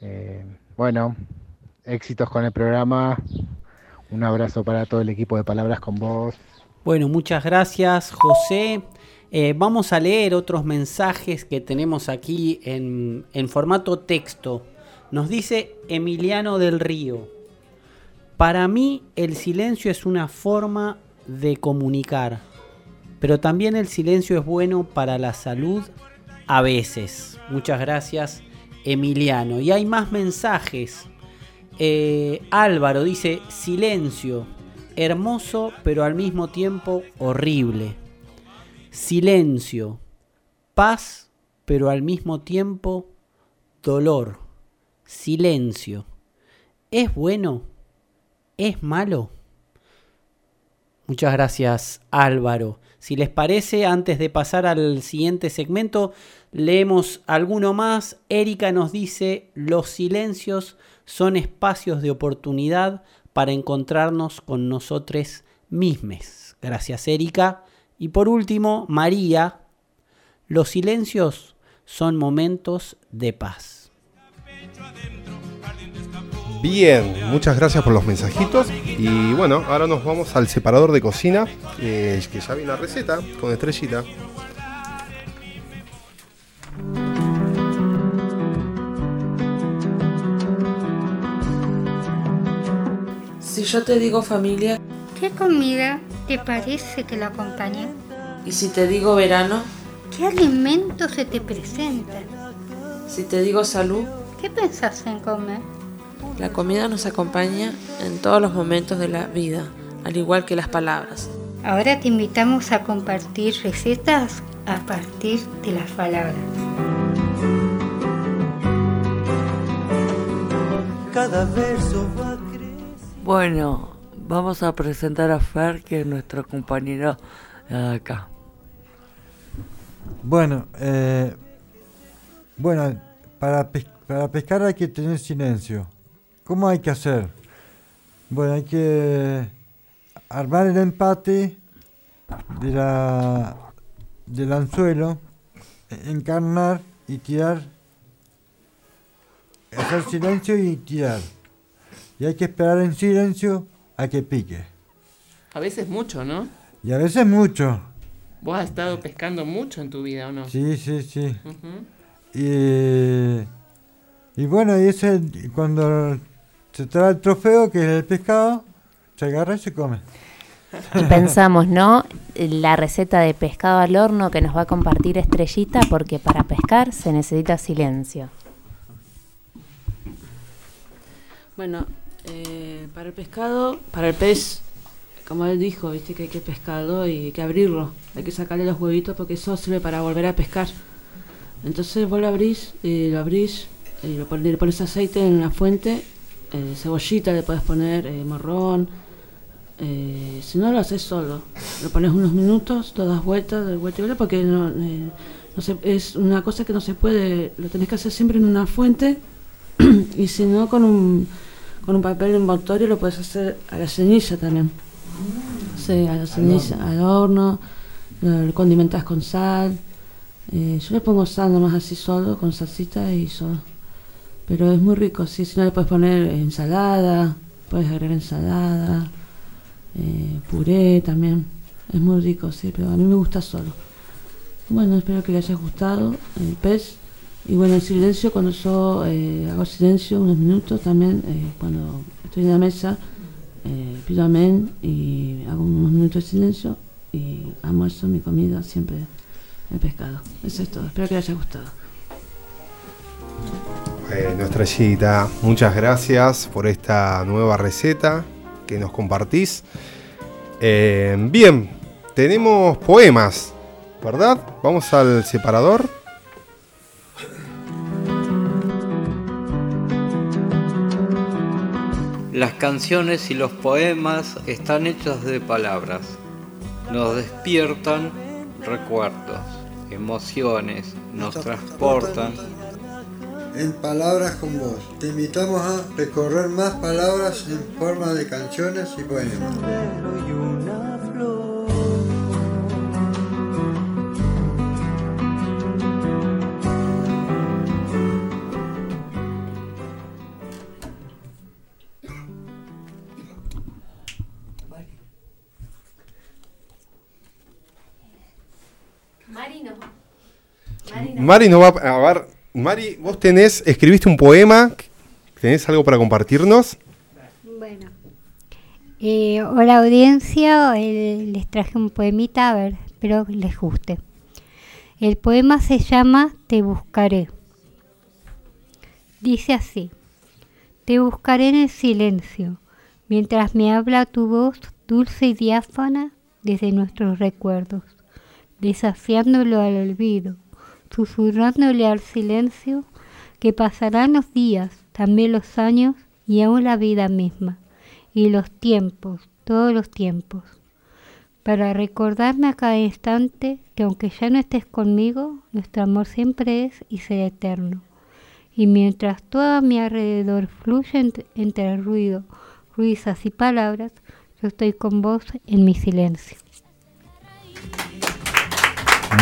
Eh, bueno, éxitos con el programa. Un abrazo para todo el equipo de Palabras con Vos. Bueno, muchas gracias, José. Eh, vamos a leer otros mensajes que tenemos aquí en, en formato texto. Nos dice Emiliano del Río. Para mí el silencio es una forma de comunicar, pero también el silencio es bueno para la salud a veces. Muchas gracias, Emiliano. Y hay más mensajes. Eh, Álvaro dice, silencio, hermoso pero al mismo tiempo horrible. Silencio, paz pero al mismo tiempo dolor. Silencio. ¿Es bueno? ¿Es malo? Muchas gracias Álvaro. Si les parece, antes de pasar al siguiente segmento, leemos alguno más. Erika nos dice, los silencios son espacios de oportunidad para encontrarnos con nosotros mismos. Gracias Erika. Y por último, María, los silencios son momentos de paz. Bien, muchas gracias por los mensajitos. Y bueno, ahora nos vamos al separador de cocina, eh, que ya viene la receta con estrellita. Si yo te digo familia, ¿Qué comida te parece que la acompaña? y si te digo verano, ¿Qué alimento se te presenta? si te digo salud, ¿Qué pensás en comer? La comida nos acompaña en todos los momentos de la vida, al igual que las palabras. Ahora te invitamos a compartir recetas a partir de las palabras. Cada verso va Bueno, vamos a presentar a Fer, que es nuestro compañero de acá. Bueno, eh, bueno, para, pes- para pescar hay que tener silencio. ¿Cómo hay que hacer? Bueno, hay que armar el empate de la, del anzuelo, e- encarnar y tirar, hacer silencio y tirar. Y hay que esperar en silencio a que pique. A veces mucho, ¿no? Y a veces mucho. Vos has estado pescando mucho en tu vida, ¿o no? Sí, sí, sí. Y, y bueno, y ese, cuando se trae el trofeo, que es el pescado, se agarra y se come. Y pensamos, ¿no? La receta de pescado al horno que nos va a compartir Estrellita, porque para pescar se necesita silencio. Bueno, eh, para el pescado, para el pez, como él dijo, viste que hay que pescarlo y hay que abrirlo, hay que sacarle los huevitos porque eso sirve para volver a pescar. Entonces vos lo abrís, y lo abrís, y lo pon- le pones aceite en la fuente, eh, cebollita le puedes poner, eh, morrón, eh, si no lo haces solo, lo pones unos minutos, lo das vueltas, das vuelta y vuelta, porque no, eh, no se- es una cosa que no se puede, lo tenés que hacer siempre en una fuente y si no con un, con un papel envoltorio lo puedes hacer a la ceniza también. Sí, a la ceniza, al horno, lo, lo condimentas con sal. Eh, yo le pongo sal nomás así solo, con salsita y solo. Pero es muy rico, sí, si no le puedes poner ensalada, puedes agregar ensalada, eh, puré también. Es muy rico, sí, pero a mí me gusta solo. Bueno, espero que les haya gustado el pez. Y bueno, el silencio, cuando yo eh, hago silencio unos minutos también, eh, cuando estoy en la mesa, pido amén y hago unos minutos de silencio y almuerzo mi comida siempre el pescado. Eso es todo. Espero que les haya gustado. Bueno, Estrellita, muchas gracias por esta nueva receta que nos compartís. Eh, bien, tenemos poemas, ¿verdad? Vamos al separador. Las canciones y los poemas están hechos de palabras. Nos despiertan recuerdos, emociones, nos transportan. En palabras con vos, te invitamos a recorrer más palabras en forma de canciones y poemas. Mari no. Mari no va a ver. Mari, vos tenés, escribiste un poema. ¿Tenés algo para compartirnos? Bueno. Eh, hola audiencia, les traje un poemita, a ver, espero que les guste. El poema se llama Te buscaré. Dice así, Te buscaré en el silencio, mientras me habla tu voz dulce y diáfana desde nuestros recuerdos, desafiándolo al olvido, susurrándole al silencio que pasarán los días, también los años y aún la vida misma, y los tiempos, todos los tiempos, para recordarme a cada instante que aunque ya no estés conmigo, nuestro amor siempre es y será eterno. Y mientras todo a mi alrededor fluye entre, entre el ruido, risas y palabras, yo estoy con vos en mi silencio.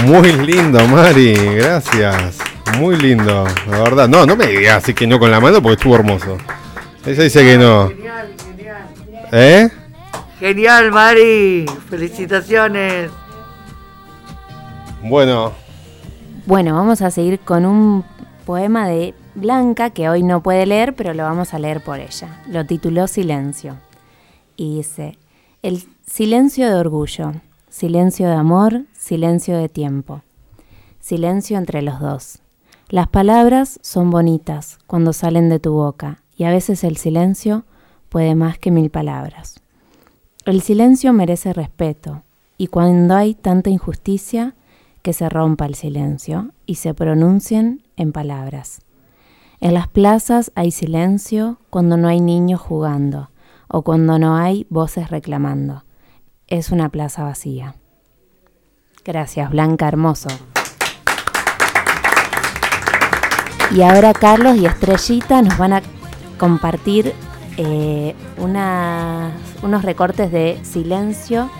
Muy lindo, Mari, gracias. Muy lindo, la verdad. No, no me digas así que no con la mano porque estuvo hermoso. Ella dice que no. ¿Eh? Genial, Mari. Felicitaciones. Bueno, Bueno, vamos a seguir con un poema de Blanca que hoy no puede leer, pero lo vamos a leer por ella. Lo tituló Silencio. Y dice, el silencio de orgullo, silencio de amor, silencio de tiempo, silencio entre los dos. Las palabras son bonitas cuando salen de tu boca y a veces el silencio puede más que mil palabras. El silencio merece respeto y cuando hay tanta injusticia, que se rompa el silencio y se pronuncien en palabras. En las plazas hay silencio cuando no hay niños jugando o cuando no hay voces reclamando. Es una plaza vacía. Gracias, Blanca Hermoso. Y ahora Carlos y Estrellita nos van a compartir eh, unos recortes de silencio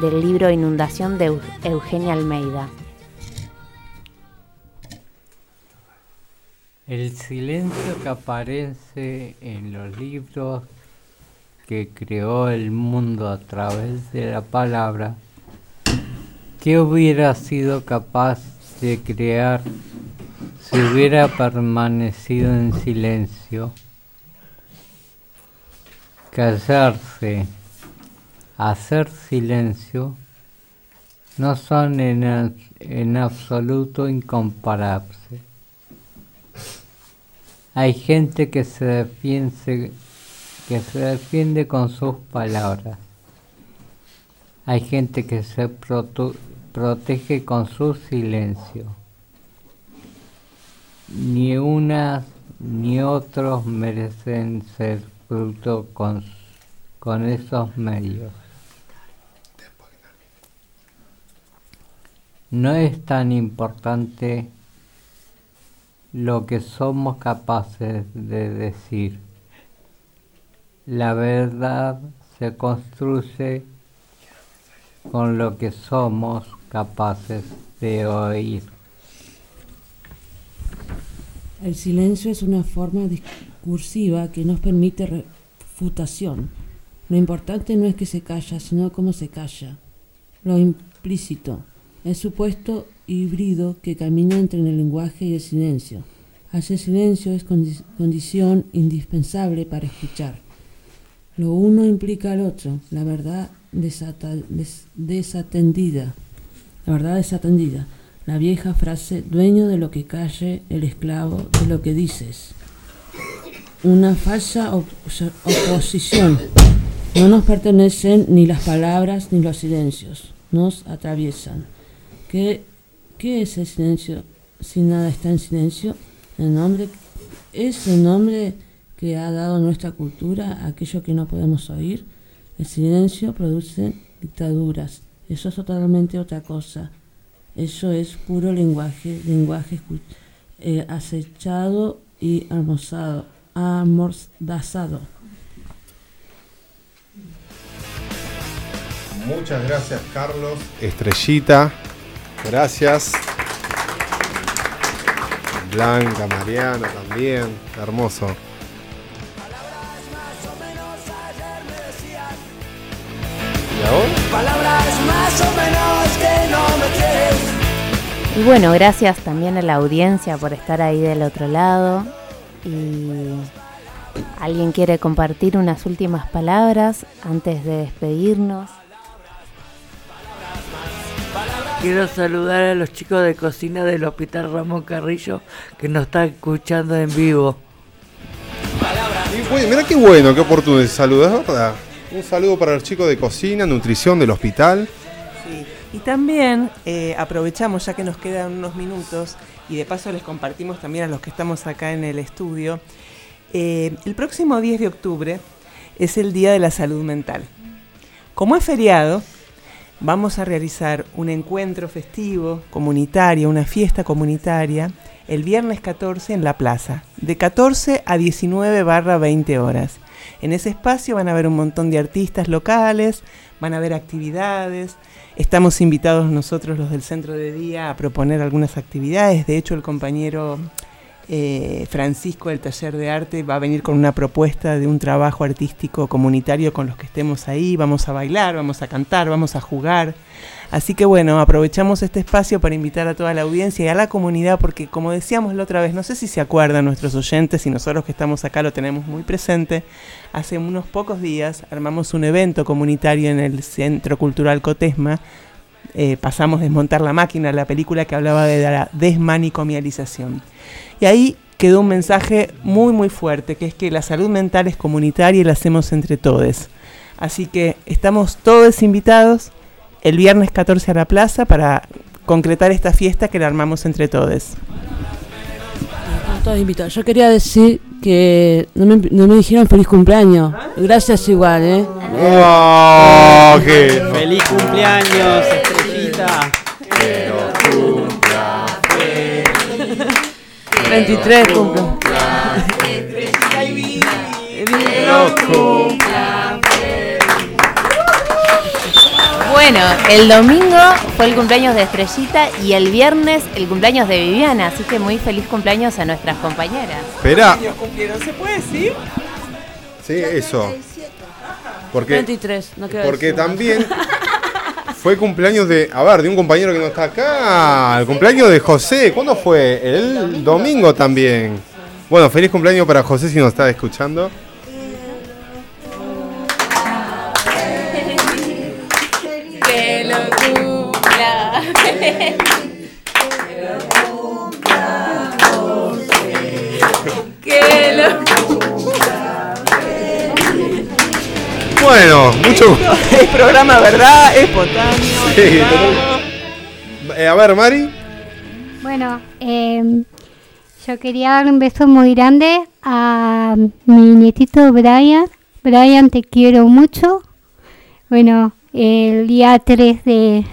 del libro Inundación de Eu- Eugenia Almeida. El silencio que aparece en los libros que creó el mundo a través de la palabra, ¿qué hubiera sido capaz de crear si hubiera permanecido en silencio? Callarse, hacer silencio, no son en, en absoluto incomparables. Hay gente que se defiende, que se defiende con sus palabras. Hay gente que se protege con su silencio. Ni unas ni otros merecen ser fruto con, con esos medios. No es tan importante lo que somos capaces de decir. La verdad se construye con lo que somos capaces de oír. El silencio es una forma discursiva que nos permite refutación. Lo importante no es que se calla, sino cómo se calla. Lo implícito, el supuesto híbrido que camina entre el lenguaje y el silencio. Hacer silencio es condi- condición indispensable para escuchar. Lo uno implica al otro, la verdad desatendida. La verdad desatendida. La vieja frase, dueño de lo que calle, el esclavo de lo que dices. Una falsa op- oposición. No nos pertenecen ni las palabras ni los silencios. Nos atraviesan. ¿Qué, qué es el silencio si nada está en silencio? El nombre es el nombre que ha dado nuestra cultura, aquello que no podemos oír. El silencio produce dictaduras. Eso es totalmente otra cosa. Eso es puro lenguaje, lenguaje eh, acechado y almorzado, amordazado. Muchas gracias, Carlos. Estrellita, gracias. Blanca, Mariana también, hermoso. ¿Y ahora? Palabras más o menos que no me quieres. Y bueno, gracias también a la audiencia por estar ahí del otro lado. Y alguien quiere compartir unas últimas palabras antes de despedirnos. Quiero saludar a los chicos de cocina del Hospital Ramón Carrillo que nos están escuchando en vivo. Bueno, mira qué bueno, qué oportuno de saludar, verdad. Un saludo para los chicos de cocina, nutrición del hospital. Y también eh, aprovechamos, ya que nos quedan unos minutos, y de paso les compartimos también a los que estamos acá en el estudio, eh, el próximo 10 de octubre es el Día de la Salud Mental. Como es feriado, vamos a realizar un encuentro festivo, comunitario, una fiesta comunitaria, el viernes 14 en la plaza, de 14 a 19 barra 20 horas. En ese espacio van a haber un montón de artistas locales, van a haber actividades. Estamos invitados nosotros los del centro de día a proponer algunas actividades. De hecho, el compañero eh, Francisco del taller de arte va a venir con una propuesta de un trabajo artístico comunitario con los que estemos ahí. Vamos a bailar, vamos a cantar, vamos a jugar. Así que bueno, aprovechamos este espacio para invitar a toda la audiencia y a la comunidad porque como decíamos la otra vez, no sé si se acuerdan nuestros oyentes y nosotros que estamos acá lo tenemos muy presente, hace unos pocos días armamos un evento comunitario en el Centro Cultural Cotesma. Eh, pasamos Desmontar la máquina, la película que hablaba de la desmanicomialización. Y ahí quedó un mensaje muy muy fuerte, que es que la salud mental es comunitaria y la hacemos entre todos. Así que estamos todos invitados el viernes 14 a la plaza para concretar esta fiesta que la armamos entre todos. Están todos invitados. Yo quería decir que no me, no me dijeron feliz cumpleaños. Gracias igual, ¿eh? ¡Oh, qué- Feliz cumpleaños, estrellita. 23 cumple. Bueno, el domingo fue el cumpleaños de Estrellita y el viernes el cumpleaños de Viviana, así que muy feliz cumpleaños a nuestras compañeras. Espera. ¿Se puede decir? sí, eso. Porque, 23, no quiero porque decir. también fue cumpleaños de, a ver, de un compañero que no está acá, el cumpleaños de José, ¿cuándo fue? El domingo también. Bueno, feliz cumpleaños para José si nos está escuchando. Bueno, mucho Es programa, ¿verdad? Espontáneo. Sí, Eh, a ver, Mari. Bueno, eh, yo quería dar un beso muy grande a mi nietito Brian. Brian, te quiero mucho. Bueno, el día 3 de,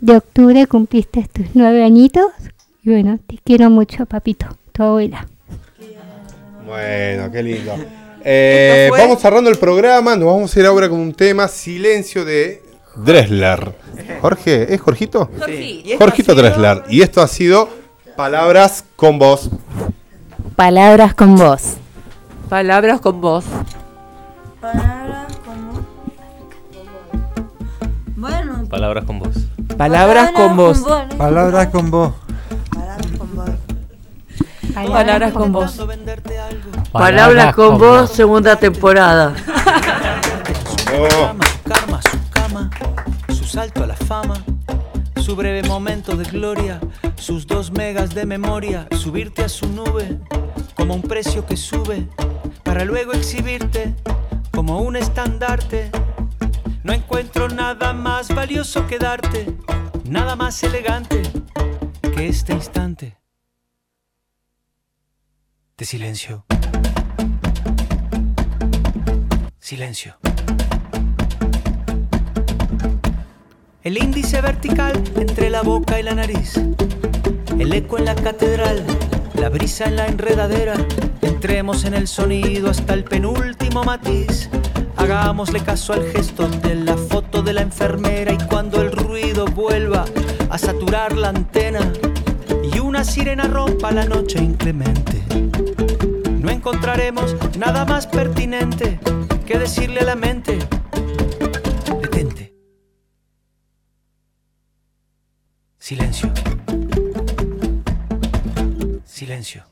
de octubre cumpliste tus nueve añitos. Y bueno, te quiero mucho, papito, tu abuela. Bueno, qué lindo. Eh, fue- vamos cerrando el programa, nos vamos a ir ahora con un tema, Silencio de Dressler. Jorge, ¿es Jorgito? Sí. Y Jorgito sido- Dressler. Y esto ha sido Palabras con Voz. Palabras con vos. Palabras con vos. Bueno, Palabras con vos. Palabras con vos. Palabras con vos. Palabras con vos. Palabras con vos, segunda temporada. Oh. karma, su cama, su salto a la fama, su breve momento de gloria, sus dos megas de memoria, subirte a su nube como un precio que sube, para luego exhibirte como un estandarte. No encuentro nada más valioso que darte, nada más elegante que este instante silencio. Silencio. El índice vertical entre la boca y la nariz. El eco en la catedral. La brisa en la enredadera. Entremos en el sonido hasta el penúltimo matiz. Hagámosle caso al gesto de la foto de la enfermera y cuando el ruido vuelva a saturar la antena y una sirena rompa la noche inclemente. No encontraremos nada más pertinente que decirle a la mente, detente. Silencio. Silencio.